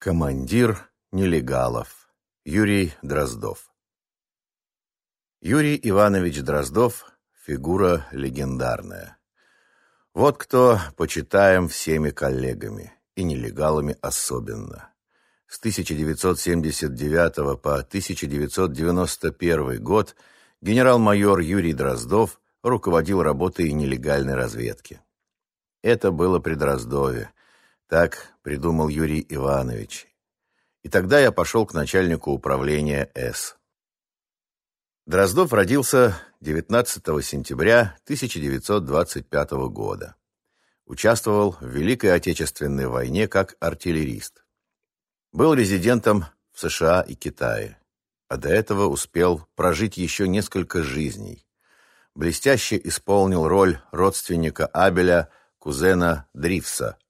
Командир нелегалов. Юрий Дроздов. Юрий Иванович Дроздов – фигура легендарная. Вот кто почитаем всеми коллегами, и нелегалами особенно. С 1979 по 1991 год генерал-майор Юрий Дроздов руководил работой нелегальной разведки. Это было при Дроздове, так придумал Юрий Иванович. И тогда я пошел к начальнику управления С. Дроздов родился 19 сентября 1925 года. Участвовал в Великой Отечественной войне как артиллерист. Был резидентом в США и Китае, а до этого успел прожить еще несколько жизней. Блестяще исполнил роль родственника Абеля, кузена Дрифса –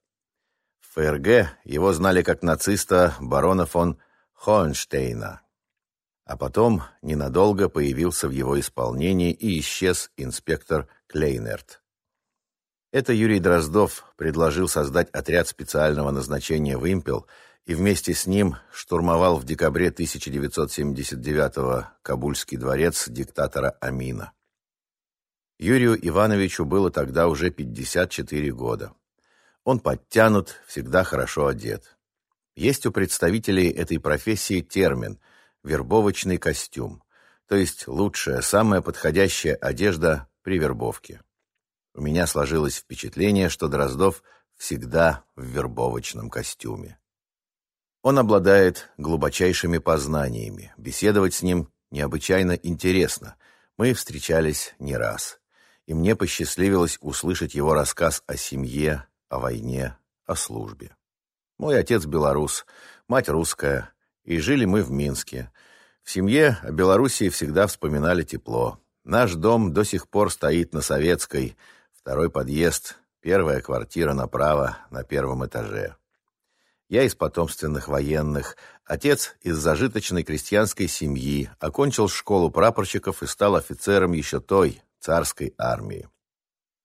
ФРГ его знали как нациста барона фон Хоенштейна. А потом ненадолго появился в его исполнении и исчез инспектор Клейнерт. Это Юрий Дроздов предложил создать отряд специального назначения «Вымпел» и вместе с ним штурмовал в декабре 1979-го Кабульский дворец диктатора Амина. Юрию Ивановичу было тогда уже 54 года. Он подтянут, всегда хорошо одет. Есть у представителей этой профессии термин «вербовочный костюм», то есть лучшая, самая подходящая одежда при вербовке. У меня сложилось впечатление, что Дроздов всегда в вербовочном костюме. Он обладает глубочайшими познаниями. Беседовать с ним необычайно интересно. Мы встречались не раз. И мне посчастливилось услышать его рассказ о семье, о войне, о службе. Мой отец белорус, мать русская, и жили мы в Минске. В семье о Белоруссии всегда вспоминали тепло. Наш дом до сих пор стоит на Советской, второй подъезд, первая квартира направо, на первом этаже. Я из потомственных военных, отец из зажиточной крестьянской семьи, окончил школу прапорщиков и стал офицером еще той, царской армии.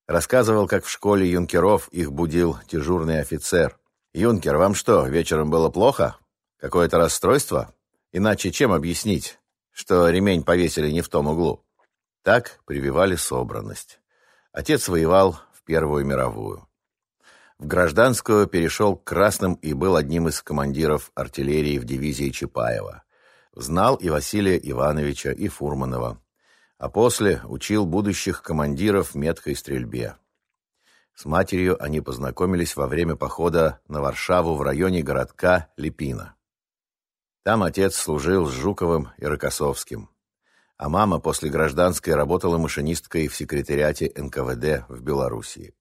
Рассказывал, как в школе юнкеров их будил дежурный офицер. «Юнкер, вам что, вечером было плохо? Какое-то расстройство? Иначе чем объяснить, что ремень повесили не в том углу?» Так прививали собранность. Отец воевал в Первую мировую. В гражданскую перешел к красным и был одним из командиров артиллерии в дивизии Чапаева. Знал и Василия Ивановича, и Фурманова а после учил будущих командиров меткой стрельбе. С матерью они познакомились во время похода на Варшаву в районе городка Липина. Там отец служил с Жуковым и Рокоссовским, а мама после гражданской работала машинисткой в секретариате НКВД в Белоруссии.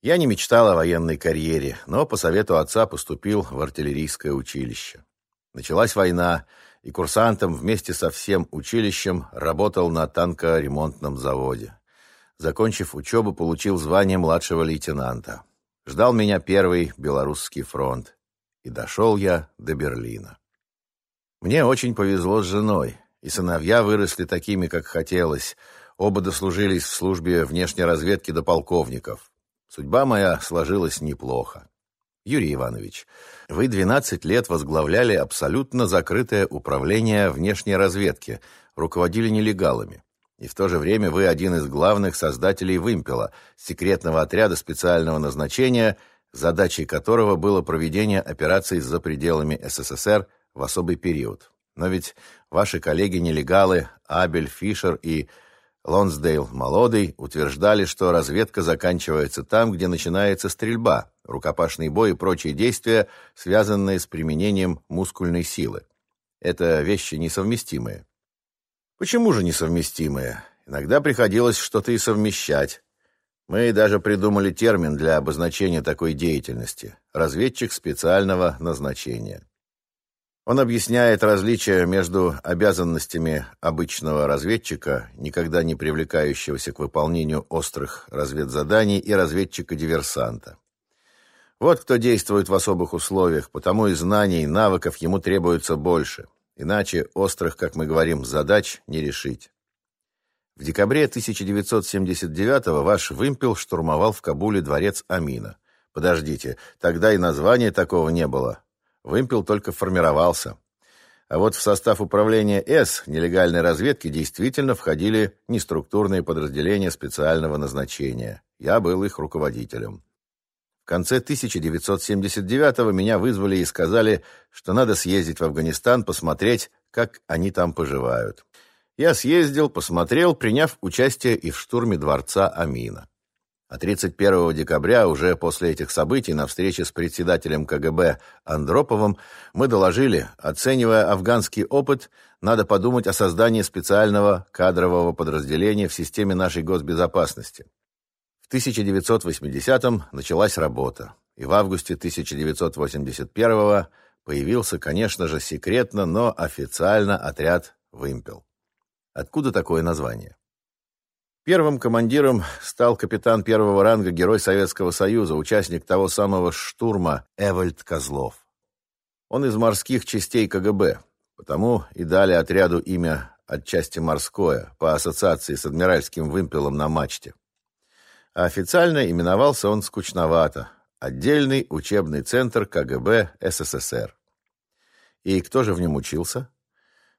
Я не мечтал о военной карьере, но по совету отца поступил в артиллерийское училище. Началась война, и курсантом вместе со всем училищем работал на танкоремонтном заводе. Закончив учебу, получил звание младшего лейтенанта. Ждал меня первый Белорусский фронт. И дошел я до Берлина. Мне очень повезло с женой, и сыновья выросли такими, как хотелось. Оба дослужились в службе внешней разведки до полковников. Судьба моя сложилась неплохо. Юрий Иванович, вы 12 лет возглавляли абсолютно закрытое управление внешней разведки, руководили нелегалами. И в то же время вы один из главных создателей «Вымпела», секретного отряда специального назначения, задачей которого было проведение операций за пределами СССР в особый период. Но ведь ваши коллеги-нелегалы Абель, Фишер и Лонсдейл Молодый утверждали, что разведка заканчивается там, где начинается стрельба, рукопашный бой и прочие действия, связанные с применением мускульной силы. Это вещи несовместимые. Почему же несовместимые? Иногда приходилось что-то и совмещать. Мы даже придумали термин для обозначения такой деятельности – разведчик специального назначения. Он объясняет различия между обязанностями обычного разведчика, никогда не привлекающегося к выполнению острых разведзаданий, и разведчика-диверсанта. Вот кто действует в особых условиях, потому и знаний, навыков ему требуется больше. Иначе острых, как мы говорим, задач не решить. В декабре 1979-го ваш вымпел штурмовал в Кабуле дворец Амина. Подождите, тогда и названия такого не было. Вымпел только формировался. А вот в состав управления С нелегальной разведки действительно входили неструктурные подразделения специального назначения. Я был их руководителем. В конце 1979-го меня вызвали и сказали, что надо съездить в Афганистан, посмотреть, как они там поживают. Я съездил, посмотрел, приняв участие и в штурме дворца Амина. А 31 декабря, уже после этих событий, на встрече с председателем КГБ Андроповым, мы доложили, оценивая афганский опыт, надо подумать о создании специального кадрового подразделения в системе нашей госбезопасности. В 1980-м началась работа, и в августе 1981-го появился, конечно же, секретно, но официально отряд «Вымпел». Откуда такое название? Первым командиром стал капитан первого ранга Герой Советского Союза, участник того самого штурма Эвальд Козлов. Он из морских частей КГБ, потому и дали отряду имя отчасти морское, по ассоциации с адмиральским вымпелом на мачте. А официально именовался он скучновато – отдельный учебный центр КГБ СССР. И кто же в нем учился?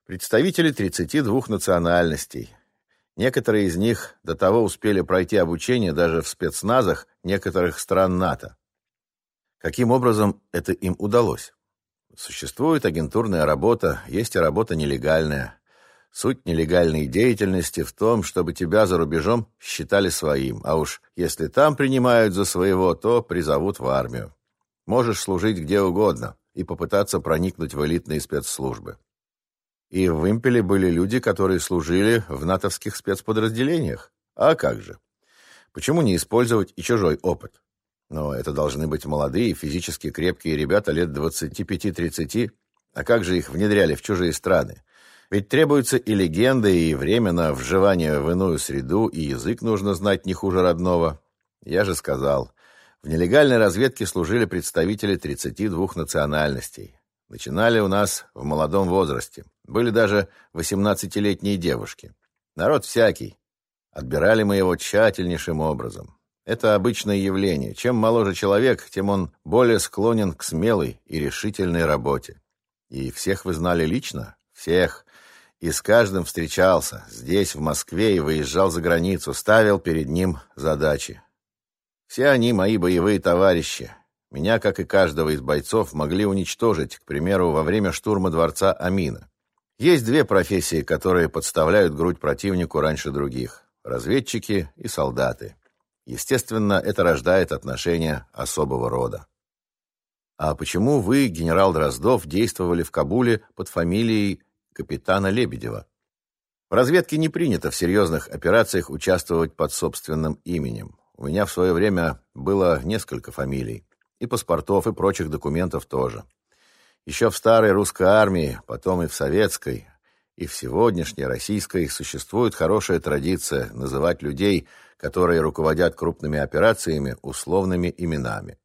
Представители 32 национальностей – Некоторые из них до того успели пройти обучение даже в спецназах некоторых стран НАТО. Каким образом это им удалось? Существует агентурная работа, есть и работа нелегальная. Суть нелегальной деятельности в том, чтобы тебя за рубежом считали своим, а уж если там принимают за своего, то призовут в армию. Можешь служить где угодно и попытаться проникнуть в элитные спецслужбы. И в Вымпеле были люди, которые служили в натовских спецподразделениях. А как же? Почему не использовать и чужой опыт? Но это должны быть молодые, физически крепкие ребята лет 25-30. А как же их внедряли в чужие страны? Ведь требуются и легенды, и время на вживание в иную среду, и язык нужно знать не хуже родного. Я же сказал, в нелегальной разведке служили представители 32 национальностей. Начинали у нас в молодом возрасте. Были даже восемнадцатилетние девушки. Народ всякий. Отбирали мы его тщательнейшим образом. Это обычное явление. Чем моложе человек, тем он более склонен к смелой и решительной работе. И всех вы знали лично? Всех. И с каждым встречался. Здесь, в Москве, и выезжал за границу. Ставил перед ним задачи. Все они мои боевые товарищи. Меня, как и каждого из бойцов, могли уничтожить, к примеру, во время штурма дворца Амина. Есть две профессии, которые подставляют грудь противнику раньше других – разведчики и солдаты. Естественно, это рождает отношения особого рода. А почему вы, генерал Дроздов, действовали в Кабуле под фамилией капитана Лебедева? В разведке не принято в серьезных операциях участвовать под собственным именем. У меня в свое время было несколько фамилий. И паспортов, и прочих документов тоже. Еще в старой русской армии, потом и в советской, и в сегодняшней российской существует хорошая традиция называть людей, которые руководят крупными операциями, условными именами.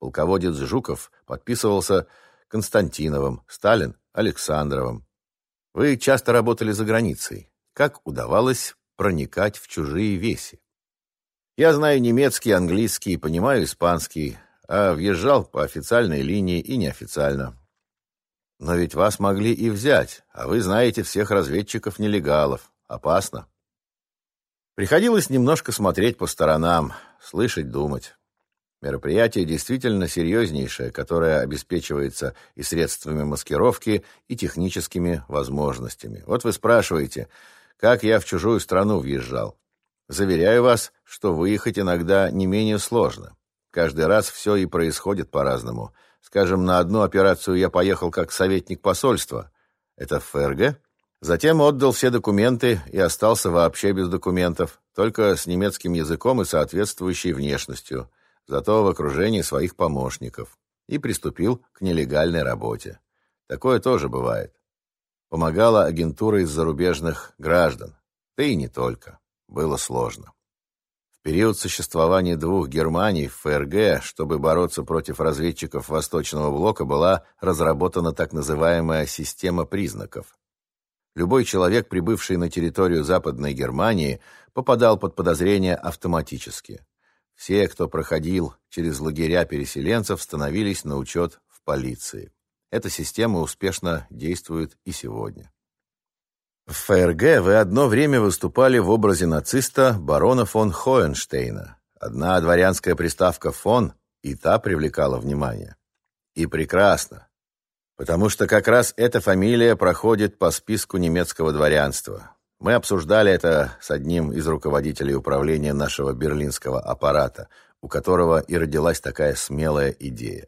Полководец Жуков подписывался Константиновым, Сталин – Александровым. Вы часто работали за границей. Как удавалось проникать в чужие веси? Я знаю немецкий, английский, понимаю испанский, а въезжал по официальной линии и неофициально. Но ведь вас могли и взять, а вы знаете всех разведчиков-нелегалов. Опасно. Приходилось немножко смотреть по сторонам, слышать, думать. Мероприятие действительно серьезнейшее, которое обеспечивается и средствами маскировки, и техническими возможностями. Вот вы спрашиваете, как я в чужую страну въезжал. Заверяю вас, что выехать иногда не менее сложно. Каждый раз все и происходит по-разному. Скажем, на одну операцию я поехал как советник посольства. Это в ФРГ. Затем отдал все документы и остался вообще без документов, только с немецким языком и соответствующей внешностью, зато в окружении своих помощников. И приступил к нелегальной работе. Такое тоже бывает. Помогала агентура из зарубежных граждан. Да и не только. Было сложно. Период существования двух Германий в ФРГ, чтобы бороться против разведчиков Восточного блока, была разработана так называемая система признаков. Любой человек, прибывший на территорию Западной Германии, попадал под подозрение автоматически. Все, кто проходил через лагеря переселенцев, становились на учет в полиции. Эта система успешно действует и сегодня. В ФРГ вы одно время выступали в образе нациста барона фон Хоенштейна. Одна дворянская приставка «фон» и та привлекала внимание. И прекрасно, потому что как раз эта фамилия проходит по списку немецкого дворянства. Мы обсуждали это с одним из руководителей управления нашего берлинского аппарата, у которого и родилась такая смелая идея.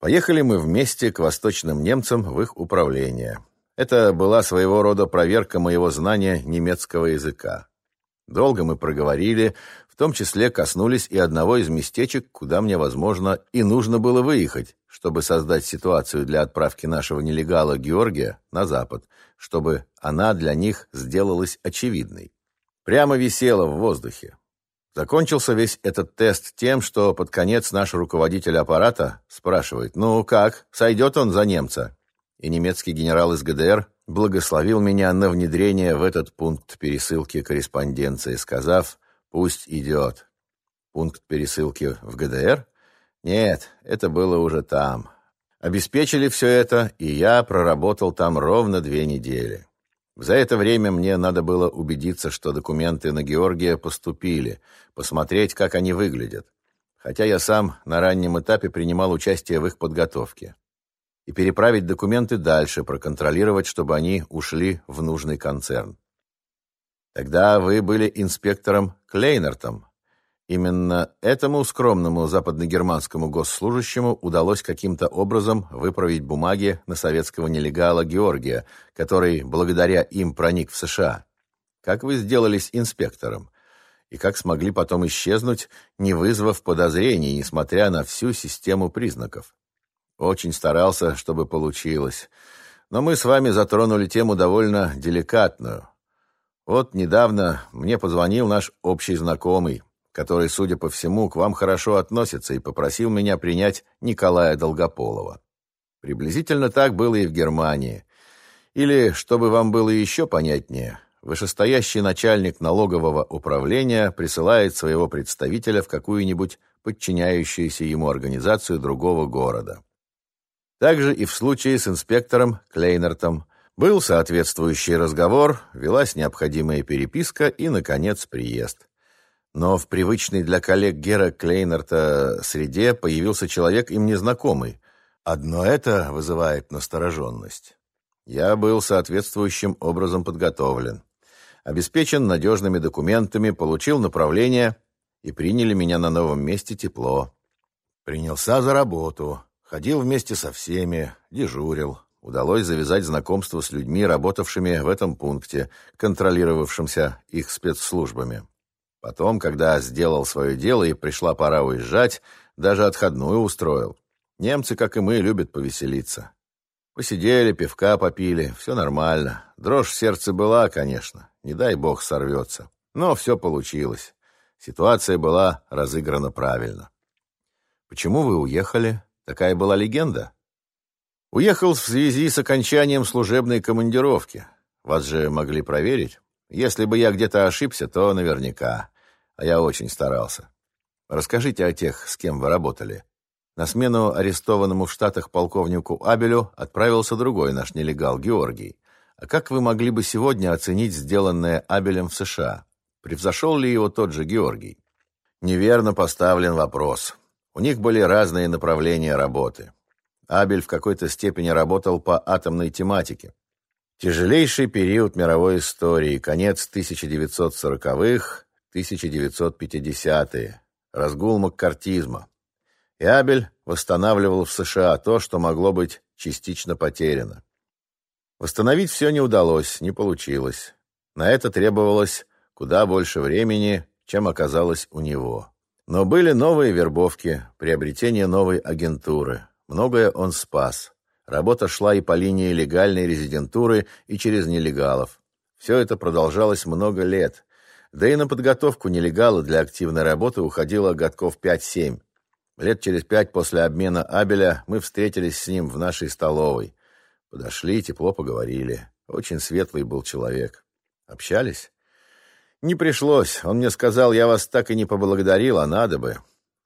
Поехали мы вместе к восточным немцам в их управление. Это была своего рода проверка моего знания немецкого языка. Долго мы проговорили, в том числе коснулись и одного из местечек, куда мне, возможно, и нужно было выехать, чтобы создать ситуацию для отправки нашего нелегала Георгия на запад, чтобы она для них сделалась очевидной. Прямо висела в воздухе. Закончился весь этот тест тем, что под конец наш руководитель аппарата спрашивает, «Ну как, сойдет он за немца?» И немецкий генерал из ГДР благословил меня на внедрение в этот пункт пересылки корреспонденции, сказав, «Пусть идет». Пункт пересылки в ГДР? Нет, это было уже там. Обеспечили все это, и я проработал там ровно две недели. За это время мне надо было убедиться, что документы на Георгия поступили, посмотреть, как они выглядят. Хотя я сам на раннем этапе принимал участие в их подготовке. И переправить документы дальше, проконтролировать, чтобы они ушли в нужный концерн. Тогда вы были инспектором Клейнертом, Именно этому скромному западногерманскому госслужащему удалось каким-то образом выправить бумаги на советского нелегала Георгия, который благодаря им проник в США. Как вы сделались инспектором? И как смогли потом исчезнуть, не вызвав подозрений, несмотря на всю систему признаков? Очень старался, чтобы получилось. Но мы с вами затронули тему довольно деликатную. Вот недавно мне позвонил наш общий знакомый, который, судя по всему, к вам хорошо относится и попросил меня принять Николая Долгополова. Приблизительно так было и в Германии. Или, чтобы вам было еще понятнее, вышестоящий начальник налогового управления присылает своего представителя в какую-нибудь подчиняющуюся ему организацию другого города. Также и в случае с инспектором Клейнертом был соответствующий разговор, велась необходимая переписка и, наконец, приезд. Но в привычной для коллег Гера Клейнерта среде появился человек им незнакомый. Одно это вызывает настороженность. Я был соответствующим образом подготовлен. Обеспечен надежными документами, получил направление и приняли меня на новом месте тепло. Принялся за работу, ходил вместе со всеми, дежурил. Удалось завязать знакомство с людьми, работавшими в этом пункте, контролировавшимся их спецслужбами. Потом, когда сделал свое дело и пришла пора уезжать, даже отходную устроил. Немцы, как и мы, любят повеселиться. Посидели, пивка попили, все нормально. Дрожь в сердце была, конечно, не дай бог сорвется. Но все получилось. Ситуация была разыграна правильно. Почему вы уехали? Такая была легенда. Уехал в связи с окончанием служебной командировки. Вас же могли проверить. Если бы я где-то ошибся, то наверняка. А я очень старался. Расскажите о тех, с кем вы работали. На смену арестованному в Штатах полковнику Абелю отправился другой наш нелегал, Георгий. А как вы могли бы сегодня оценить сделанное Абелем в США? Превзошел ли его тот же Георгий? Неверно поставлен вопрос. У них были разные направления работы. Абель в какой-то степени работал по атомной тематике, Тяжелейший период мировой истории, конец 1940-х, 1950-е, разгул маккартизма. И Абель восстанавливал в США то, что могло быть частично потеряно. Восстановить все не удалось, не получилось. На это требовалось куда больше времени, чем оказалось у него. Но были новые вербовки, приобретение новой агентуры. Многое он спас. Работа шла и по линии легальной резидентуры, и через нелегалов. Все это продолжалось много лет. Да и на подготовку нелегала для активной работы уходило годков 5-7. Лет через пять после обмена Абеля мы встретились с ним в нашей столовой. Подошли, тепло поговорили. Очень светлый был человек. Общались? Не пришлось. Он мне сказал, я вас так и не поблагодарил, а надо бы.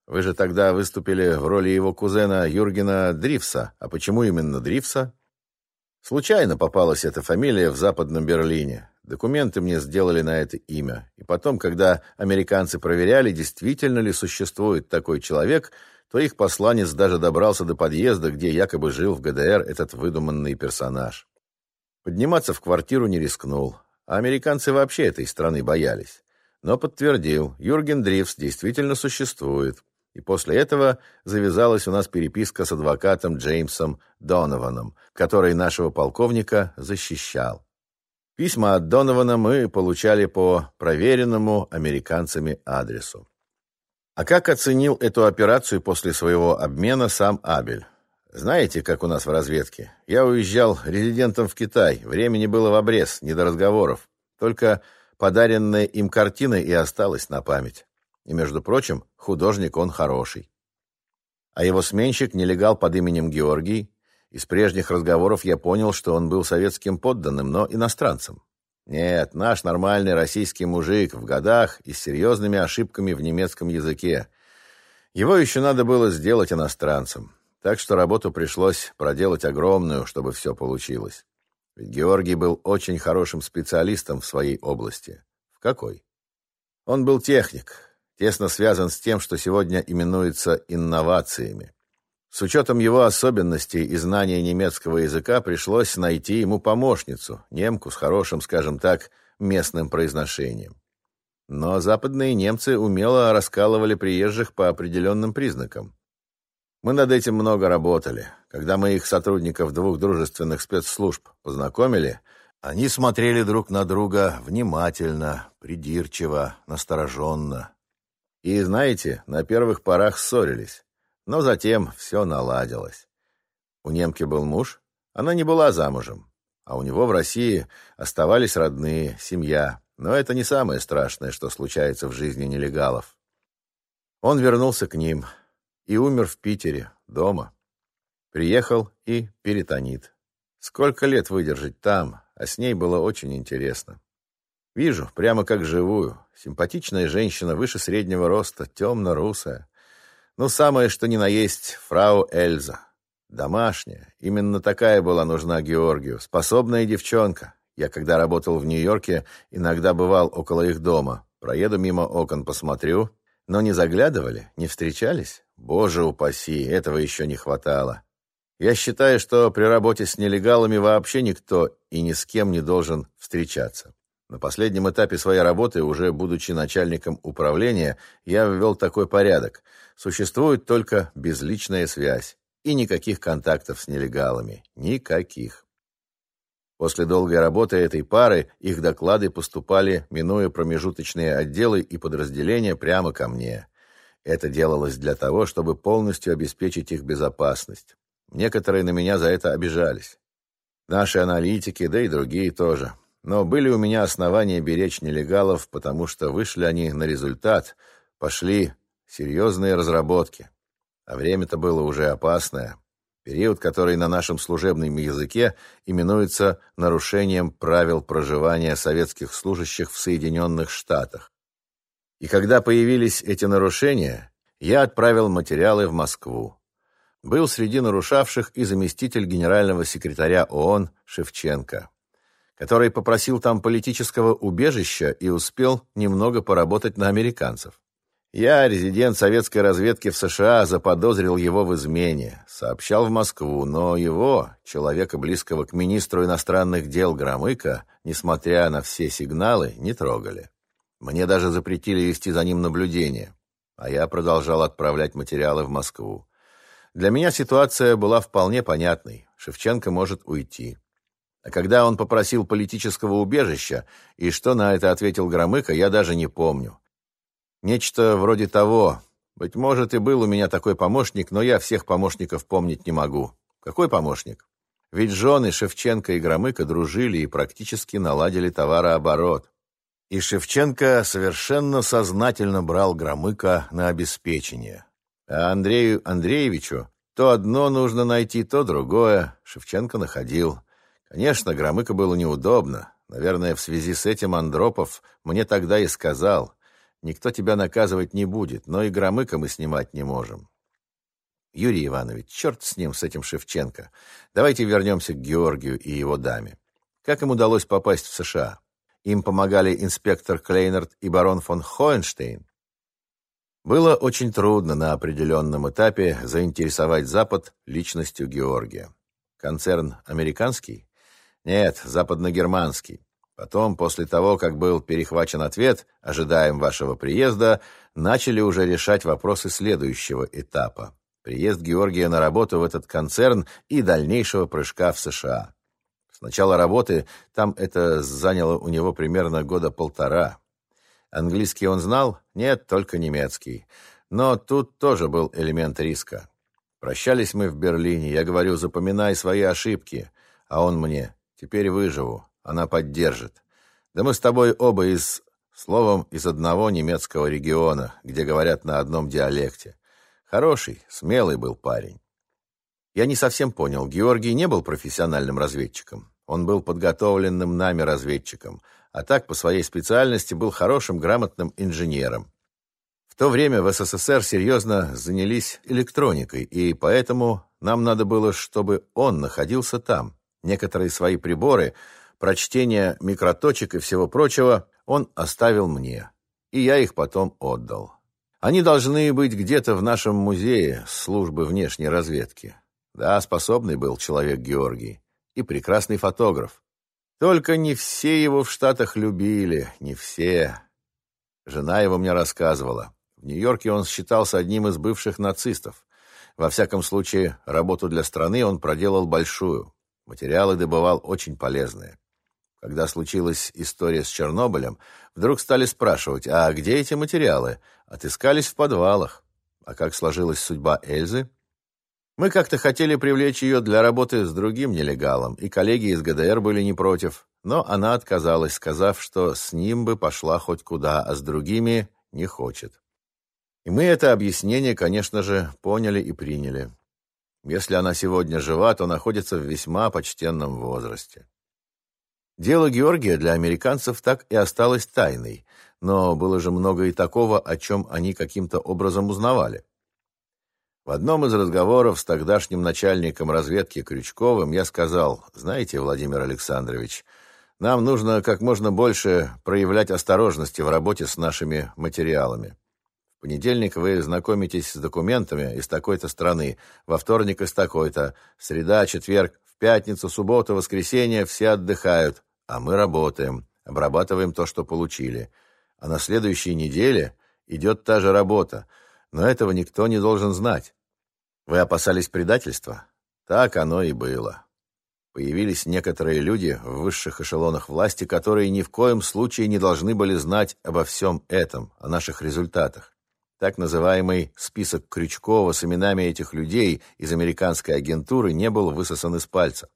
Вы же тогда выступили в роли его кузена Юргена Дрифса. А почему именно Дрифса? Случайно попалась эта фамилия в Западном Берлине. Документы мне сделали на это имя. И потом, когда американцы проверяли, действительно ли существует такой человек, то их посланец даже добрался до подъезда, где якобы жил в ГДР этот выдуманный персонаж. Подниматься в квартиру не рискнул. Американцы вообще этой страны боялись. Но подтвердил, Юрген Дрифс действительно существует. И после этого завязалась у нас переписка с адвокатом Джеймсом Донованом, который нашего полковника защищал. Письма от Донована мы получали по проверенному американцами адресу. А как оценил эту операцию после своего обмена сам Абель? Знаете, как у нас в разведке? Я уезжал резидентом в Китай, времени было в обрез, не до разговоров. Только подаренная им картина и осталась на память. И, между прочим, художник он хороший. А его сменщик, нелегал под именем Георгий, из прежних разговоров я понял, что он был советским подданным, но иностранцем. Нет, наш нормальный российский мужик в годах и с серьезными ошибками в немецком языке. Его еще надо было сделать иностранцем. Так что работу пришлось проделать огромную, чтобы все получилось. Ведь Георгий был очень хорошим специалистом в своей области. В какой? Он был техник, тесно связан с тем, что сегодня именуется инновациями. С учетом его особенностей и знания немецкого языка пришлось найти ему помощницу, немку с хорошим, скажем так, местным произношением. Но западные немцы умело раскалывали приезжих по определенным признакам. Мы над этим много работали. Когда мы их сотрудников двух дружественных спецслужб познакомили, они смотрели друг на друга внимательно, придирчиво, настороженно. И, знаете, на первых порах ссорились. Но затем все наладилось. У немки был муж, она не была замужем. А у него в России оставались родные, семья. Но это не самое страшное, что случается в жизни нелегалов. Он вернулся к ним и умер в Питере, дома. Приехал и перитонит. Сколько лет выдержать там, а с ней было очень интересно. Вижу, прямо как живую. Симпатичная женщина, выше среднего роста, темно-русая. Ну, самое, что ни на есть, фрау Эльза. Домашняя. Именно такая была нужна Георгию. Способная девчонка. Я, когда работал в Нью-Йорке, иногда бывал около их дома. Проеду мимо окон, посмотрю. Но не заглядывали, не встречались? Боже упаси, этого еще не хватало. Я считаю, что при работе с нелегалами вообще никто и ни с кем не должен встречаться. На последнем этапе своей работы, уже будучи начальником управления, я ввел такой порядок. Существует только безличная связь и никаких контактов с нелегалами. Никаких. После долгой работы этой пары их доклады поступали, минуя промежуточные отделы и подразделения, прямо ко мне. Это делалось для того, чтобы полностью обеспечить их безопасность. Некоторые на меня за это обижались. Наши аналитики, да и другие тоже. Но были у меня основания беречь нелегалов, потому что вышли они на результат, пошли серьезные разработки. А время-то было уже опасное. Период, который на нашем служебном языке именуется нарушением правил проживания советских служащих в Соединенных Штатах. И когда появились эти нарушения, я отправил материалы в Москву. Был среди нарушавших и заместитель генерального секретаря ООН Шевченко который попросил там политического убежища и успел немного поработать на американцев. Я, резидент советской разведки в США, заподозрил его в измене, сообщал в Москву, но его, человека близкого к министру иностранных дел Громыка, несмотря на все сигналы, не трогали. Мне даже запретили вести за ним наблюдение, а я продолжал отправлять материалы в Москву. Для меня ситуация была вполне понятной. Шевченко может уйти. А когда он попросил политического убежища, и что на это ответил Громыко, я даже не помню. Нечто вроде того. Быть может, и был у меня такой помощник, но я всех помощников помнить не могу. Какой помощник? Ведь жены Шевченко и Громыко дружили и практически наладили товарооборот. И Шевченко совершенно сознательно брал Громыко на обеспечение. А Андрею Андреевичу то одно нужно найти, то другое Шевченко находил – Конечно, Громыко было неудобно. Наверное, в связи с этим Андропов мне тогда и сказал, Никто тебя наказывать не будет, но и громыка мы снимать не можем. Юрий Иванович, черт с ним, с этим Шевченко. Давайте вернемся к Георгию и его даме. Как им удалось попасть в США? Им помогали инспектор Клейнерт и барон фон Хоенштейн. Было очень трудно на определенном этапе заинтересовать Запад личностью Георгия. Концерн американский? Нет, западногерманский. Потом, после того, как был перехвачен ответ, ожидаем вашего приезда, начали уже решать вопросы следующего этапа. Приезд Георгия на работу в этот концерн и дальнейшего прыжка в США. Начала работы там это заняло у него примерно года полтора. Английский он знал? Нет, только немецкий. Но тут тоже был элемент риска. Прощались мы в Берлине. Я говорю, запоминай свои ошибки. А он мне, теперь выживу. Она поддержит. Да мы с тобой оба из, словом, из одного немецкого региона, где говорят на одном диалекте. Хороший, смелый был парень. Я не совсем понял. Георгий не был профессиональным разведчиком. Он был подготовленным нами разведчиком, а так по своей специальности был хорошим, грамотным инженером. В то время в СССР серьезно занялись электроникой, и поэтому нам надо было, чтобы он находился там. Некоторые свои приборы, прочтение микроточек и всего прочего он оставил мне, и я их потом отдал. Они должны быть где-то в нашем музее службы внешней разведки. Да, способный был человек Георгий и прекрасный фотограф. Только не все его в Штатах любили, не все. Жена его мне рассказывала. В Нью-Йорке он считался одним из бывших нацистов. Во всяком случае, работу для страны он проделал большую. Материалы добывал очень полезные. Когда случилась история с Чернобылем, вдруг стали спрашивать, а где эти материалы? Отыскались в подвалах. А как сложилась судьба Эльзы? Мы как-то хотели привлечь ее для работы с другим нелегалом, и коллеги из ГДР были не против, но она отказалась, сказав, что с ним бы пошла хоть куда, а с другими не хочет. И мы это объяснение, конечно же, поняли и приняли. Если она сегодня жива, то находится в весьма почтенном возрасте. Дело Георгия для американцев так и осталось тайной, но было же много и такого, о чем они каким-то образом узнавали. В одном из разговоров с тогдашним начальником разведки Крючковым я сказал, знаете, Владимир Александрович, нам нужно как можно больше проявлять осторожности в работе с нашими материалами понедельник вы знакомитесь с документами из такой-то страны, во вторник из такой-то, среда, четверг, в пятницу, субботу, воскресенье все отдыхают, а мы работаем, обрабатываем то, что получили. А на следующей неделе идет та же работа, но этого никто не должен знать. Вы опасались предательства? Так оно и было. Появились некоторые люди в высших эшелонах власти, которые ни в коем случае не должны были знать обо всем этом, о наших результатах. Так называемый список Крючкова с именами этих людей из американской агентуры не был высосан из пальца.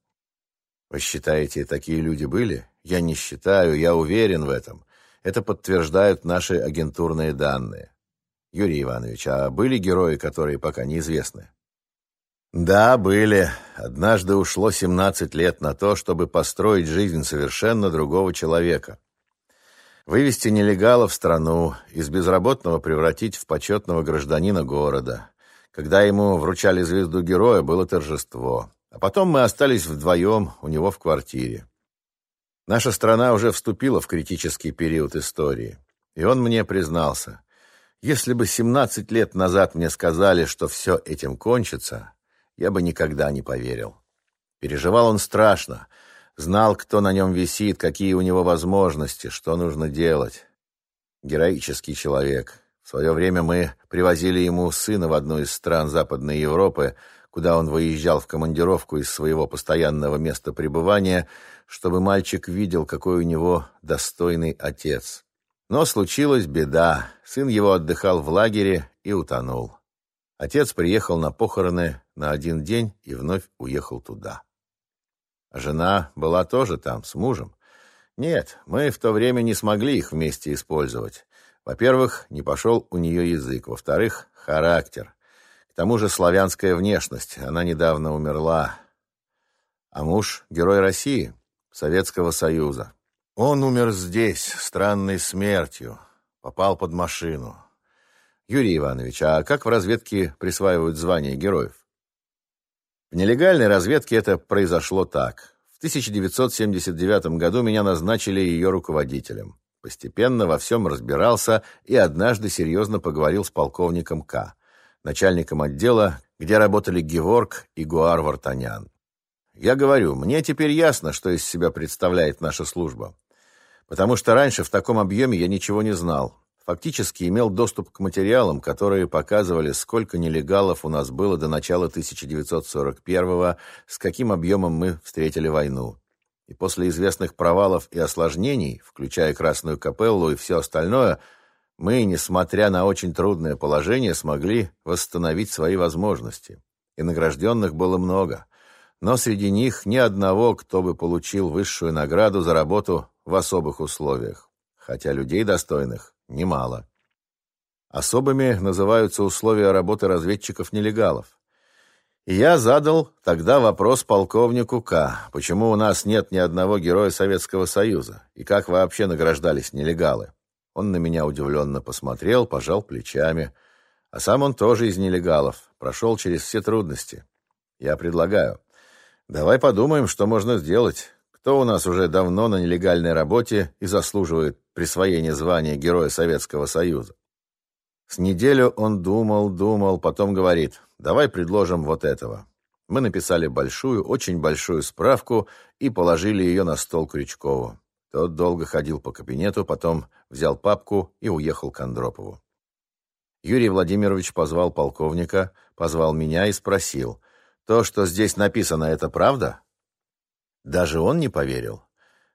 Вы считаете, такие люди были? Я не считаю, я уверен в этом. Это подтверждают наши агентурные данные. Юрий Иванович, а были герои, которые пока неизвестны? Да, были. Однажды ушло 17 лет на то, чтобы построить жизнь совершенно другого человека. Вывести нелегала в страну, из безработного превратить в почетного гражданина города. Когда ему вручали звезду героя, было торжество. А потом мы остались вдвоем у него в квартире. Наша страна уже вступила в критический период истории. И он мне признался. Если бы 17 лет назад мне сказали, что все этим кончится, я бы никогда не поверил. Переживал он страшно — Знал, кто на нем висит, какие у него возможности, что нужно делать. Героический человек. В свое время мы привозили ему сына в одну из стран Западной Европы, куда он выезжал в командировку из своего постоянного места пребывания, чтобы мальчик видел, какой у него достойный отец. Но случилась беда. Сын его отдыхал в лагере и утонул. Отец приехал на похороны на один день и вновь уехал туда. Жена была тоже там, с мужем. Нет, мы в то время не смогли их вместе использовать. Во-первых, не пошел у нее язык. Во-вторых, характер. К тому же славянская внешность. Она недавно умерла. А муж — герой России, Советского Союза. Он умер здесь, странной смертью. попал под машину. Юрий Иванович, а как в разведке присваивают звание героев? В нелегальной разведке это произошло так. В 1979 году меня назначили ее руководителем. Постепенно во всем разбирался и однажды серьезно поговорил с полковником К., начальником отдела, где работали Геворг и Гуар Вартанян. Я говорю, мне теперь ясно, что из себя представляет наша служба. Потому что раньше в таком объеме я ничего не знал. Фактически имел доступ к материалам, которые показывали, сколько нелегалов у нас было до начала 1941-го, с каким объемом мы встретили войну. И после известных провалов и осложнений, включая Красную Капеллу и все остальное, мы, несмотря на очень трудное положение, смогли восстановить свои возможности. И награжденных было много. Но среди них ни одного, кто бы получил высшую награду за работу в особых условиях. Хотя людей достойных немало. Особыми называются условия работы разведчиков-нелегалов. Я задал тогда вопрос полковнику К. Почему у нас нет ни одного героя Советского Союза? И как вообще награждались нелегалы? Он на меня удивленно посмотрел, пожал плечами. А сам он тоже из нелегалов, прошел через все трудности. Я предлагаю, давай подумаем, что можно сделать. Кто у нас уже давно на нелегальной работе и заслуживает присвоения звания Героя Советского Союза? С неделю он думал, думал, потом говорит, давай предложим вот этого. Мы написали большую, очень большую справку и положили ее на стол Крючкову. Тот долго ходил по кабинету, потом взял папку и уехал к Андропову. Юрий Владимирович позвал полковника, позвал меня и спросил, «То, что здесь написано, это правда?» Даже он не поверил.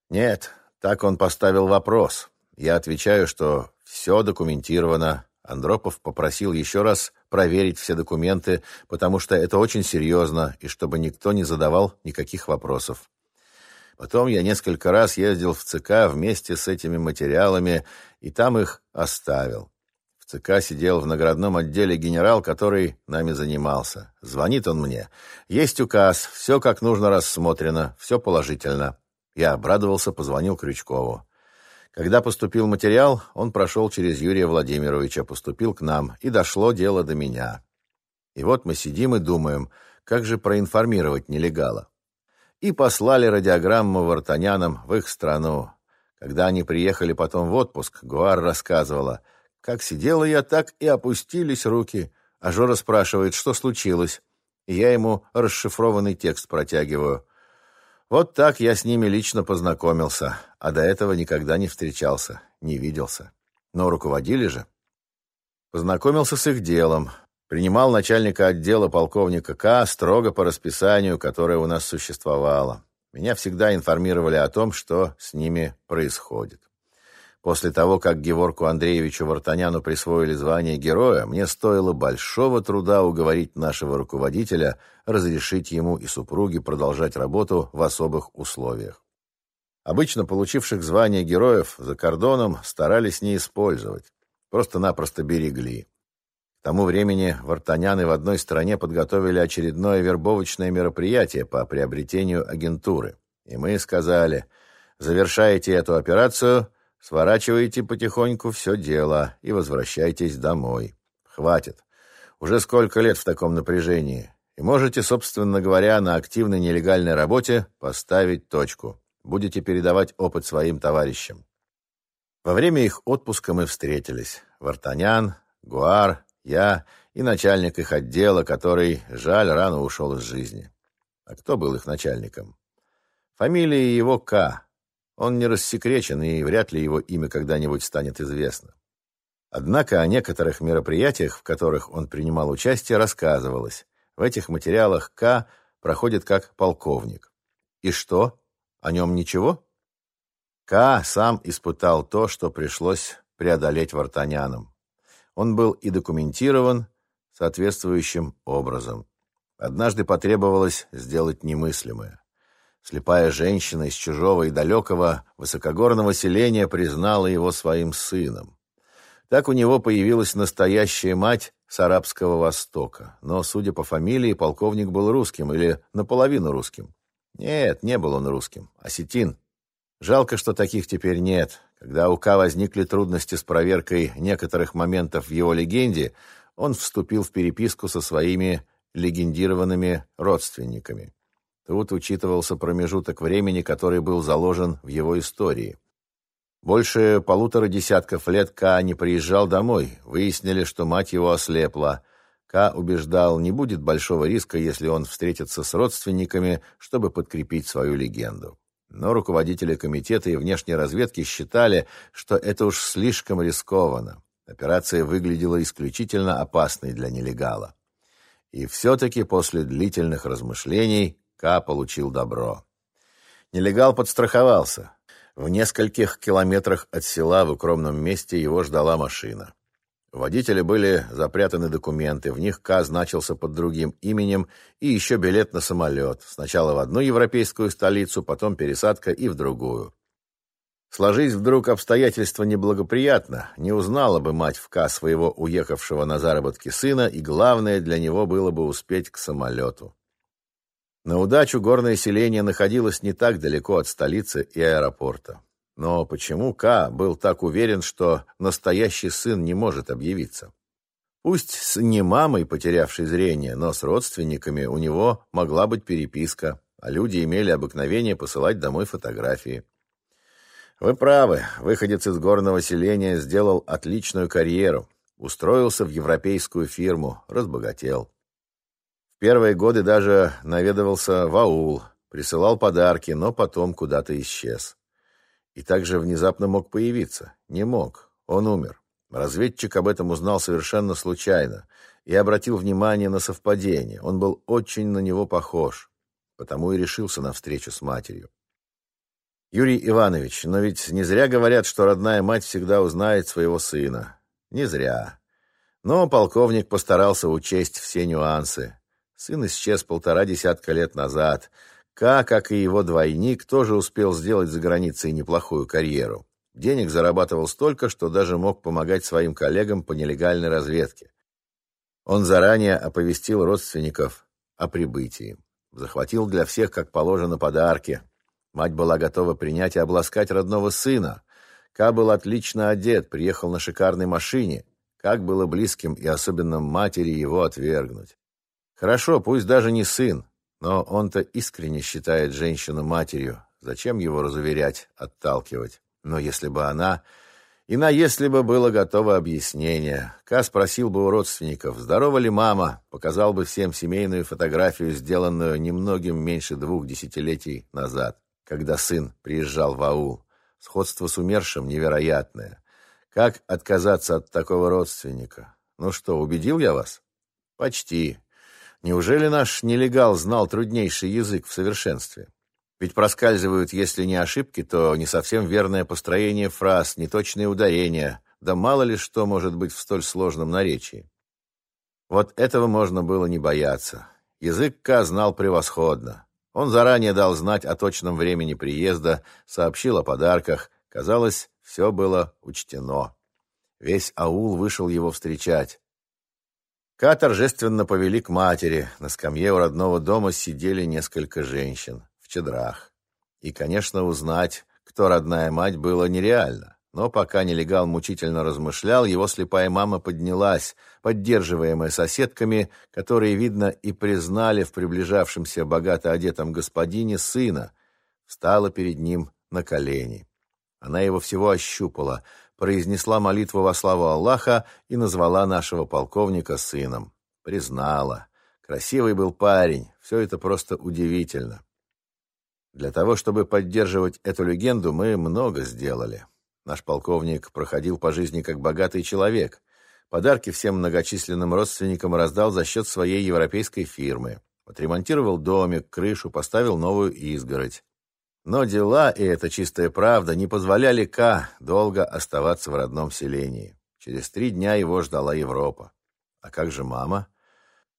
«Нет, так он поставил вопрос. Я отвечаю, что все документировано, Андропов попросил еще раз проверить все документы, потому что это очень серьезно, и чтобы никто не задавал никаких вопросов. Потом я несколько раз ездил в ЦК вместе с этими материалами, и там их оставил. ЦК сидел в наградном отделе генерал, который нами занимался. Звонит он мне. Есть указ, все как нужно рассмотрено, все положительно. Я обрадовался, позвонил Крючкову. Когда поступил материал, он прошел через Юрия Владимировича, поступил к нам, и дошло дело до меня. И вот мы сидим и думаем, как же проинформировать нелегала. И послали радиограмму вартанянам в их страну. Когда они приехали потом в отпуск, Гуар рассказывала, как сидела я, так и опустились руки. А Жора спрашивает, что случилось. И я ему расшифрованный текст протягиваю. Вот так я с ними лично познакомился, а до этого никогда не встречался, не виделся. Но руководили же. Познакомился с их делом. Принимал начальника отдела полковника К. строго по расписанию, которое у нас существовало. Меня всегда информировали о том, что с ними происходит. После того, как Геворку Андреевичу Вартаняну присвоили звание героя, мне стоило большого труда уговорить нашего руководителя разрешить ему и супруге продолжать работу в особых условиях. Обычно получивших звание героев за кордоном старались не использовать, просто-напросто берегли. К тому времени вартаняны в одной стране подготовили очередное вербовочное мероприятие по приобретению агентуры. И мы сказали, завершаете эту операцию – Сворачивайте потихоньку все дело и возвращайтесь домой. Хватит. Уже сколько лет в таком напряжении. И можете, собственно говоря, на активной нелегальной работе поставить точку. Будете передавать опыт своим товарищам. Во время их отпуска мы встретились. Вартанян, Гуар, я и начальник их отдела, который, жаль, рано ушел из жизни. А кто был их начальником? Фамилия его К. Он не рассекречен, и вряд ли его имя когда-нибудь станет известно. Однако о некоторых мероприятиях, в которых он принимал участие, рассказывалось. В этих материалах К. проходит как полковник. И что? О нем ничего? К. сам испытал то, что пришлось преодолеть вартанянам. Он был и документирован соответствующим образом. Однажды потребовалось сделать немыслимое. Слепая женщина из чужого и далекого высокогорного селения признала его своим сыном. Так у него появилась настоящая мать с арабского Востока. Но, судя по фамилии, полковник был русским или наполовину русским. Нет, не был он русским, осетин. Жалко, что таких теперь нет. Когда у К возникли трудности с проверкой некоторых моментов в его легенде, он вступил в переписку со своими легендированными родственниками. Тут учитывался промежуток времени, который был заложен в его истории. Больше полутора десятков лет К не приезжал домой. Выяснили, что мать его ослепла. К убеждал, не будет большого риска, если он встретится с родственниками, чтобы подкрепить свою легенду. Но руководители комитета и внешней разведки считали, что это уж слишком рискованно. Операция выглядела исключительно опасной для нелегала. И все-таки после длительных размышлений К получил добро. Нелегал подстраховался. В нескольких километрах от села в укромном месте его ждала машина. У водителя были запрятаны документы, в них К значился под другим именем и еще билет на самолет. Сначала в одну европейскую столицу, потом пересадка и в другую. Сложись вдруг обстоятельства неблагоприятно, не узнала бы мать в К своего уехавшего на заработки сына, и главное для него было бы успеть к самолету. На удачу горное селение находилось не так далеко от столицы и аэропорта. Но почему К был так уверен, что настоящий сын не может объявиться? Пусть с не мамой, потерявшей зрение, но с родственниками у него могла быть переписка, а люди имели обыкновение посылать домой фотографии. Вы правы, выходец из горного селения сделал отличную карьеру, устроился в европейскую фирму, разбогател. Первые годы даже наведывался в аул, присылал подарки, но потом куда-то исчез. И также внезапно мог появиться. Не мог. Он умер. Разведчик об этом узнал совершенно случайно и обратил внимание на совпадение. Он был очень на него похож, потому и решился на встречу с матерью. Юрий Иванович, но ведь не зря говорят, что родная мать всегда узнает своего сына. Не зря. Но полковник постарался учесть все нюансы. Сын исчез полтора десятка лет назад – Ка, как и его двойник, тоже успел сделать за границей неплохую карьеру. Денег зарабатывал столько, что даже мог помогать своим коллегам по нелегальной разведке. Он заранее оповестил родственников о прибытии. Захватил для всех, как положено, подарки. Мать была готова принять и обласкать родного сына. Ка был отлично одет, приехал на шикарной машине. Как было близким и особенно матери его отвергнуть. Хорошо, пусть даже не сын, но он-то искренне считает женщину матерью. Зачем его разуверять, отталкивать? Но если бы она... И на если бы было готово объяснение. Ка спросил бы у родственников, здорова ли мама, показал бы всем семейную фотографию, сделанную немногим меньше двух десятилетий назад, когда сын приезжал в аул. Сходство с умершим невероятное. Как отказаться от такого родственника? Ну что, убедил я вас? Почти. Неужели наш нелегал знал труднейший язык в совершенстве? Ведь проскальзывают, если не ошибки, то не совсем верное построение фраз, неточные ударения, да мало ли что может быть в столь сложном наречии. Вот этого можно было не бояться. Язык К знал превосходно. Он заранее дал знать о точном времени приезда, сообщил о подарках. Казалось, все было учтено. Весь аул вышел его встречать. Ка торжественно повели к матери. На скамье у родного дома сидели несколько женщин в чедрах. И, конечно, узнать, кто родная мать, было нереально. Но пока нелегал мучительно размышлял, его слепая мама поднялась, поддерживаемая соседками, которые, видно, и признали в приближавшемся богато одетом господине сына, встала перед ним на колени. Она его всего ощупала, произнесла молитву во славу Аллаха и назвала нашего полковника сыном. Признала. Красивый был парень. Все это просто удивительно. Для того, чтобы поддерживать эту легенду, мы много сделали. Наш полковник проходил по жизни как богатый человек. Подарки всем многочисленным родственникам раздал за счет своей европейской фирмы. Отремонтировал домик, крышу, поставил новую изгородь. Но дела, и это чистая правда, не позволяли К долго оставаться в родном селении. Через три дня его ждала Европа. А как же мама?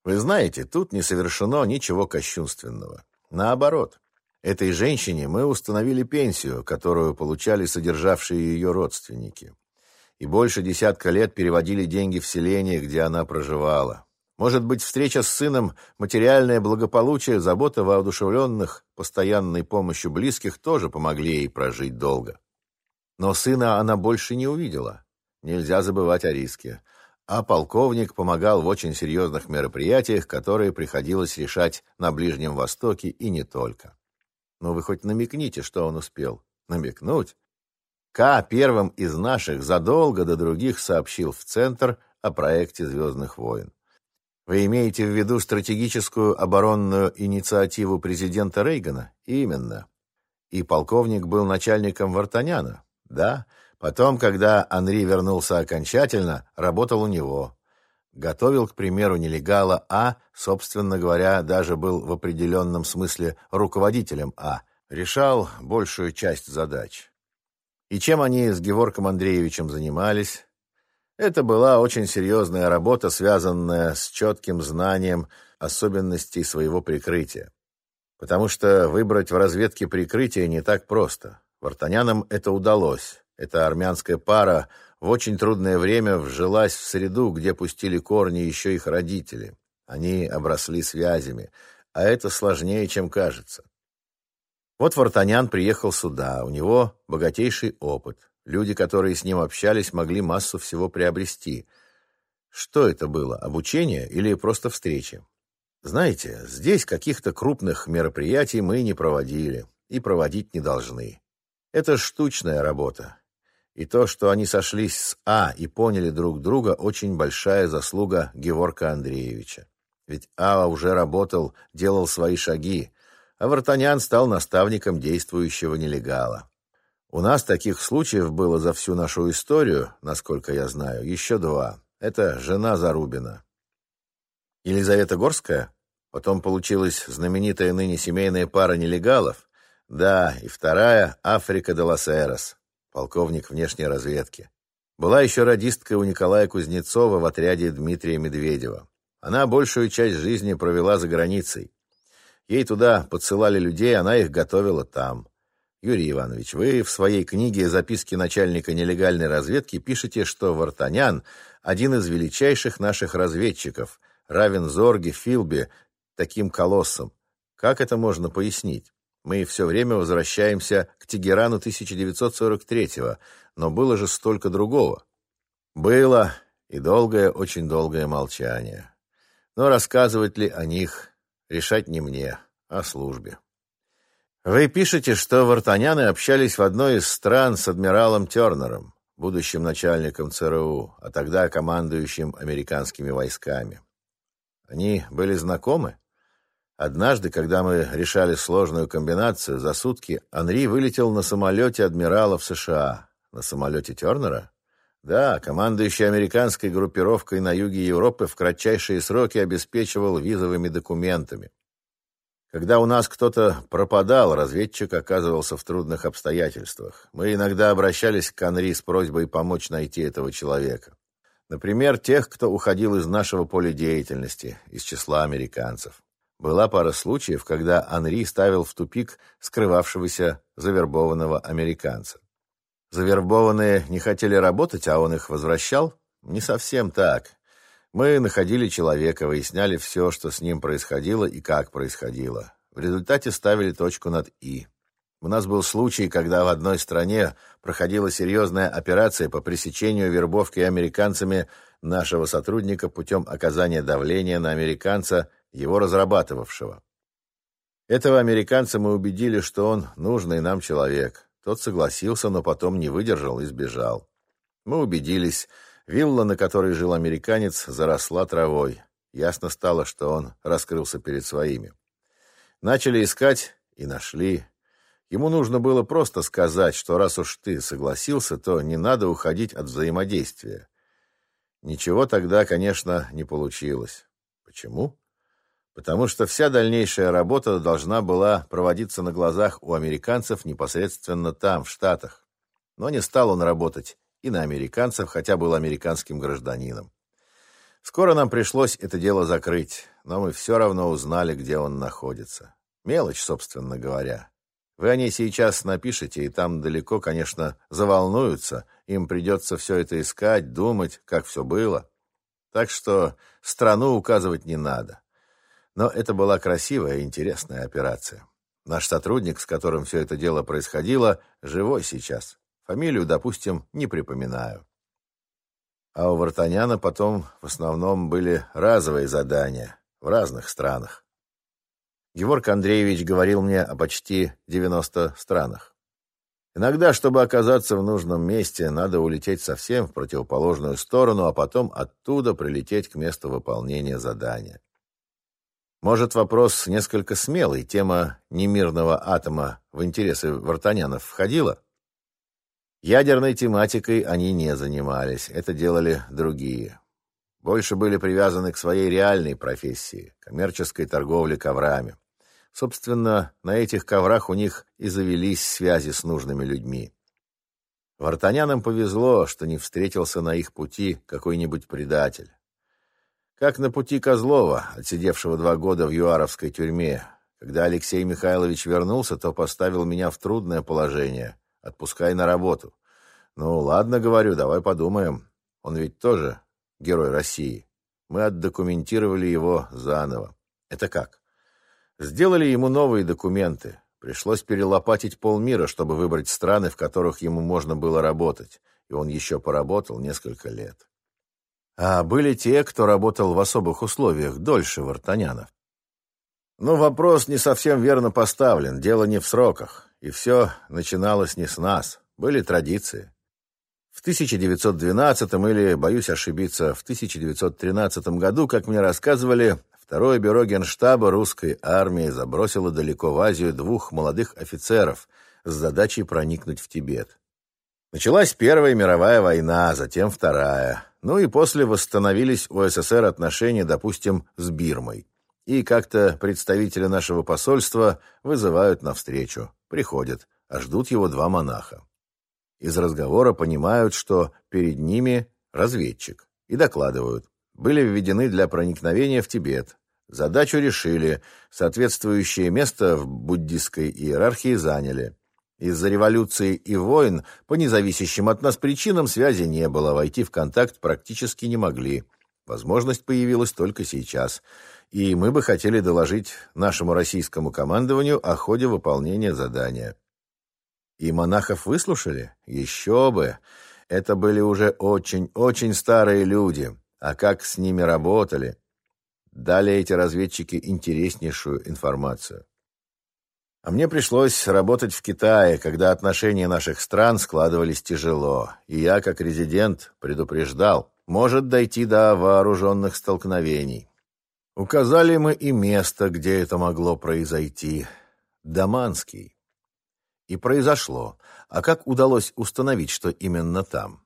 Вы знаете, тут не совершено ничего кощунственного. Наоборот, этой женщине мы установили пенсию, которую получали содержавшие ее родственники. И больше десятка лет переводили деньги в селение, где она проживала. Может быть, встреча с сыном, материальное благополучие, забота воодушевленных, постоянной помощью близких тоже помогли ей прожить долго. Но сына она больше не увидела. Нельзя забывать о риске. А полковник помогал в очень серьезных мероприятиях, которые приходилось решать на Ближнем Востоке и не только. Но вы хоть намекните, что он успел. Намекнуть? К первым из наших задолго до других сообщил в Центр о проекте «Звездных войн». Вы имеете в виду стратегическую оборонную инициативу президента Рейгана? Именно. И полковник был начальником Вартаняна. Да. Потом, когда Анри вернулся окончательно, работал у него. Готовил, к примеру, нелегала А, собственно говоря, даже был в определенном смысле руководителем А. Решал большую часть задач. И чем они с Геворком Андреевичем занимались? Это была очень серьезная работа, связанная с четким знанием особенностей своего прикрытия. Потому что выбрать в разведке прикрытие не так просто. Вартанянам это удалось. Эта армянская пара в очень трудное время вжилась в среду, где пустили корни еще их родители. Они обросли связями, а это сложнее, чем кажется. Вот Вартанян приехал сюда, у него богатейший опыт. Люди, которые с ним общались, могли массу всего приобрести. Что это было, обучение или просто встречи? Знаете, здесь каких-то крупных мероприятий мы не проводили и проводить не должны. Это штучная работа. И то, что они сошлись с А и поняли друг друга, очень большая заслуга Геворка Андреевича. Ведь А уже работал, делал свои шаги, а Вартанян стал наставником действующего нелегала. У нас таких случаев было за всю нашу историю, насколько я знаю, еще два. Это жена Зарубина. Елизавета Горская? Потом получилась знаменитая ныне семейная пара нелегалов. Да, и вторая — Африка де лас Эрос, полковник внешней разведки. Была еще радистка у Николая Кузнецова в отряде Дмитрия Медведева. Она большую часть жизни провела за границей. Ей туда подсылали людей, она их готовила там. Юрий Иванович, вы в своей книге «Записки начальника нелегальной разведки» пишете, что Вартанян – один из величайших наших разведчиков, равен Зорге, Филбе, таким колоссам. Как это можно пояснить? Мы все время возвращаемся к Тегерану 1943-го, но было же столько другого. Было и долгое, очень долгое молчание. Но рассказывать ли о них, решать не мне, а службе. Вы пишете, что вартаняны общались в одной из стран с адмиралом Тернером, будущим начальником ЦРУ, а тогда командующим американскими войсками. Они были знакомы? Однажды, когда мы решали сложную комбинацию, за сутки Анри вылетел на самолете адмирала в США. На самолете Тернера? Да, командующий американской группировкой на юге Европы в кратчайшие сроки обеспечивал визовыми документами. Когда у нас кто-то пропадал, разведчик оказывался в трудных обстоятельствах. Мы иногда обращались к Анри с просьбой помочь найти этого человека. Например, тех, кто уходил из нашего поля деятельности, из числа американцев. Была пара случаев, когда Анри ставил в тупик скрывавшегося завербованного американца. Завербованные не хотели работать, а он их возвращал? Не совсем так. Мы находили человека, выясняли все, что с ним происходило и как происходило. В результате ставили точку над «и». У нас был случай, когда в одной стране проходила серьезная операция по пресечению вербовки американцами нашего сотрудника путем оказания давления на американца, его разрабатывавшего. Этого американца мы убедили, что он нужный нам человек. Тот согласился, но потом не выдержал и сбежал. Мы убедились, Вилла, на которой жил американец, заросла травой. Ясно стало, что он раскрылся перед своими. Начали искать и нашли. Ему нужно было просто сказать, что раз уж ты согласился, то не надо уходить от взаимодействия. Ничего тогда, конечно, не получилось. Почему? Потому что вся дальнейшая работа должна была проводиться на глазах у американцев непосредственно там, в Штатах. Но не стал он работать и на американцев, хотя был американским гражданином. Скоро нам пришлось это дело закрыть, но мы все равно узнали, где он находится. Мелочь, собственно говоря. Вы о ней сейчас напишете, и там далеко, конечно, заволнуются. Им придется все это искать, думать, как все было. Так что страну указывать не надо. Но это была красивая и интересная операция. Наш сотрудник, с которым все это дело происходило, живой сейчас. Фамилию, допустим, не припоминаю. А у Вартаняна потом в основном были разовые задания в разных странах. Георг Андреевич говорил мне о почти 90 странах. Иногда, чтобы оказаться в нужном месте, надо улететь совсем в противоположную сторону, а потом оттуда прилететь к месту выполнения задания. Может, вопрос несколько смелый, тема немирного атома в интересы вартанянов входила? Ядерной тематикой они не занимались, это делали другие. Больше были привязаны к своей реальной профессии, коммерческой торговле коврами. Собственно, на этих коврах у них и завелись связи с нужными людьми. Вартанянам повезло, что не встретился на их пути какой-нибудь предатель. Как на пути Козлова, отсидевшего два года в юаровской тюрьме. Когда Алексей Михайлович вернулся, то поставил меня в трудное положение. Отпускай на работу. Ну, ладно, говорю, давай подумаем. Он ведь тоже герой России. Мы отдокументировали его заново. Это как? Сделали ему новые документы. Пришлось перелопатить полмира, чтобы выбрать страны, в которых ему можно было работать. И он еще поработал несколько лет. А были те, кто работал в особых условиях дольше Вартанянов. Ну, вопрос не совсем верно поставлен, дело не в сроках. И все начиналось не с нас. Были традиции. В 1912 или, боюсь ошибиться, в 1913 году, как мне рассказывали, второе бюро Генштаба русской армии забросило далеко в Азию двух молодых офицеров с задачей проникнуть в Тибет. Началась Первая мировая война, затем Вторая. Ну и после восстановились у СССР отношения, допустим, с Бирмой. И как-то представители нашего посольства вызывают навстречу, приходят, а ждут его два монаха. Из разговора понимают, что перед ними разведчик, и докладывают. Были введены для проникновения в Тибет. Задачу решили, соответствующее место в буддистской иерархии заняли. Из-за революции и войн по независящим от нас причинам связи не было, войти в контакт практически не могли. Возможность появилась только сейчас. И мы бы хотели доложить нашему российскому командованию о ходе выполнения задания. И монахов выслушали? Еще бы! Это были уже очень-очень старые люди. А как с ними работали? Дали эти разведчики интереснейшую информацию. А мне пришлось работать в Китае, когда отношения наших стран складывались тяжело. И я, как резидент, предупреждал, может дойти до вооруженных столкновений. Указали мы и место, где это могло произойти. Даманский. И произошло. А как удалось установить, что именно там?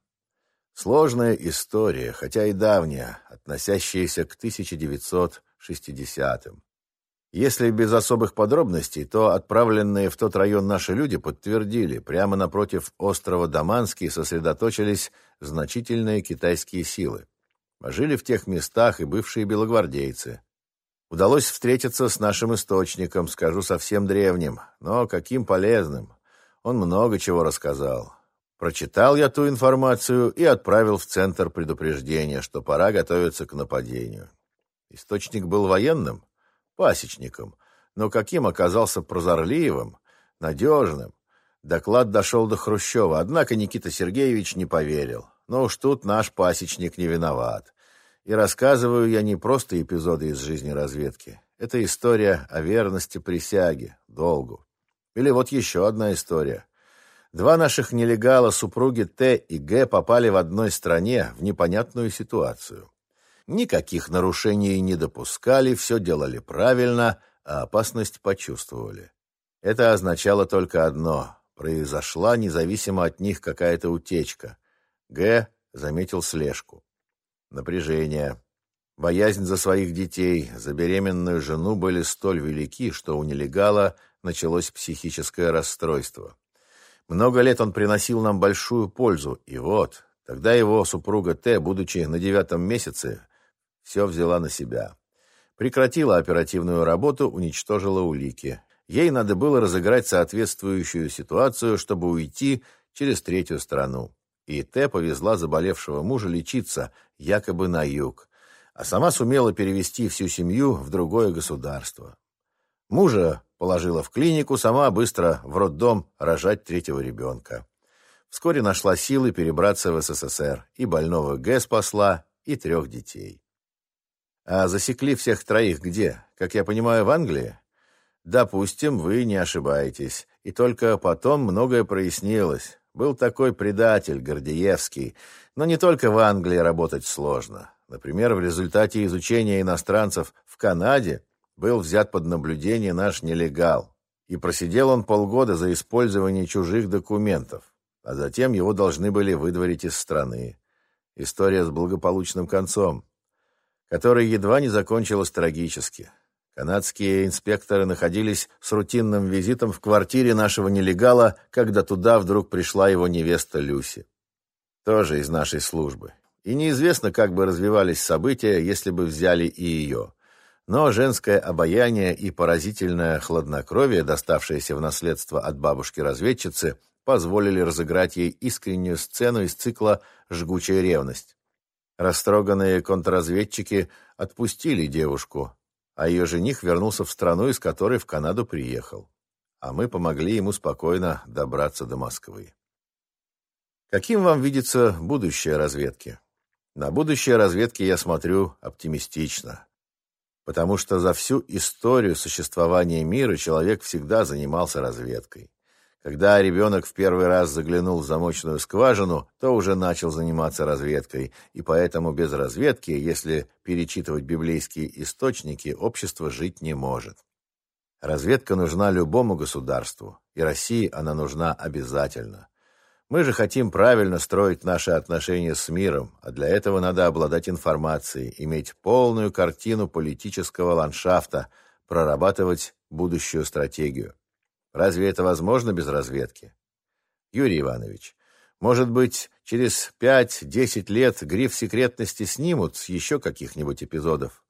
Сложная история, хотя и давняя, относящаяся к 1960-м. Если без особых подробностей, то отправленные в тот район наши люди подтвердили, прямо напротив острова Даманский сосредоточились значительные китайские силы. Жили в тех местах и бывшие белогвардейцы. Удалось встретиться с нашим источником, скажу совсем древним, но каким полезным. Он много чего рассказал. Прочитал я ту информацию и отправил в центр предупреждения, что пора готовиться к нападению. Источник был военным, пасечником, но каким оказался прозорливым, надежным. Доклад дошел до Хрущева, однако Никита Сергеевич не поверил. Но уж тут наш пасечник не виноват. И рассказываю я не просто эпизоды из жизни разведки. Это история о верности присяге, долгу. Или вот еще одна история. Два наших нелегала, супруги Т и Г, попали в одной стране в непонятную ситуацию. Никаких нарушений не допускали, все делали правильно, а опасность почувствовали. Это означало только одно – произошла независимо от них какая-то утечка. Г заметил слежку. Напряжение. Боязнь за своих детей, за беременную жену были столь велики, что у нелегала началось психическое расстройство. Много лет он приносил нам большую пользу, и вот, тогда его супруга Т, будучи на девятом месяце, все взяла на себя. Прекратила оперативную работу, уничтожила улики. Ей надо было разыграть соответствующую ситуацию, чтобы уйти через третью страну. И Т повезла заболевшего мужа лечиться, якобы на юг. а сама сумела перевести всю семью в другое государство. Мужа положила в клинику, сама быстро в роддом рожать третьего ребенка. Вскоре нашла силы перебраться в СССР, и больного Г спасла, и трех детей. А засекли всех троих где? Как я понимаю, в Англии? Допустим, вы не ошибаетесь. И только потом многое прояснилось. Был такой предатель, Гордеевский. Но не только в Англии работать сложно. Например, в результате изучения иностранцев в Канаде был взят под наблюдение наш нелегал. И просидел он полгода за использование чужих документов. А затем его должны были выдворить из страны. История с благополучным концом, которая едва не закончилась трагически. Канадские инспекторы находились с рутинным визитом в квартире нашего нелегала, когда туда вдруг пришла его невеста Люси. Тоже из нашей службы. И неизвестно, как бы развивались события, если бы взяли и ее. Но женское обаяние и поразительное хладнокровие, доставшееся в наследство от бабушки-разведчицы, позволили разыграть ей искреннюю сцену из цикла «Жгучая ревность». Растроганные контрразведчики отпустили девушку, а ее жених вернулся в страну, из которой в Канаду приехал. А мы помогли ему спокойно добраться до Москвы. Каким вам видится будущее разведки? На будущее разведки я смотрю оптимистично, потому что за всю историю существования мира человек всегда занимался разведкой. Когда ребенок в первый раз заглянул в замочную скважину, то уже начал заниматься разведкой, и поэтому без разведки, если перечитывать библейские источники, общество жить не может. Разведка нужна любому государству, и России она нужна обязательно. Мы же хотим правильно строить наши отношения с миром, а для этого надо обладать информацией, иметь полную картину политического ландшафта, прорабатывать будущую стратегию. Разве это возможно без разведки? Юрий Иванович, может быть, через пять-десять лет гриф секретности снимут с еще каких-нибудь эпизодов?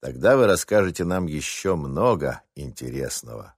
Тогда вы расскажете нам еще много интересного.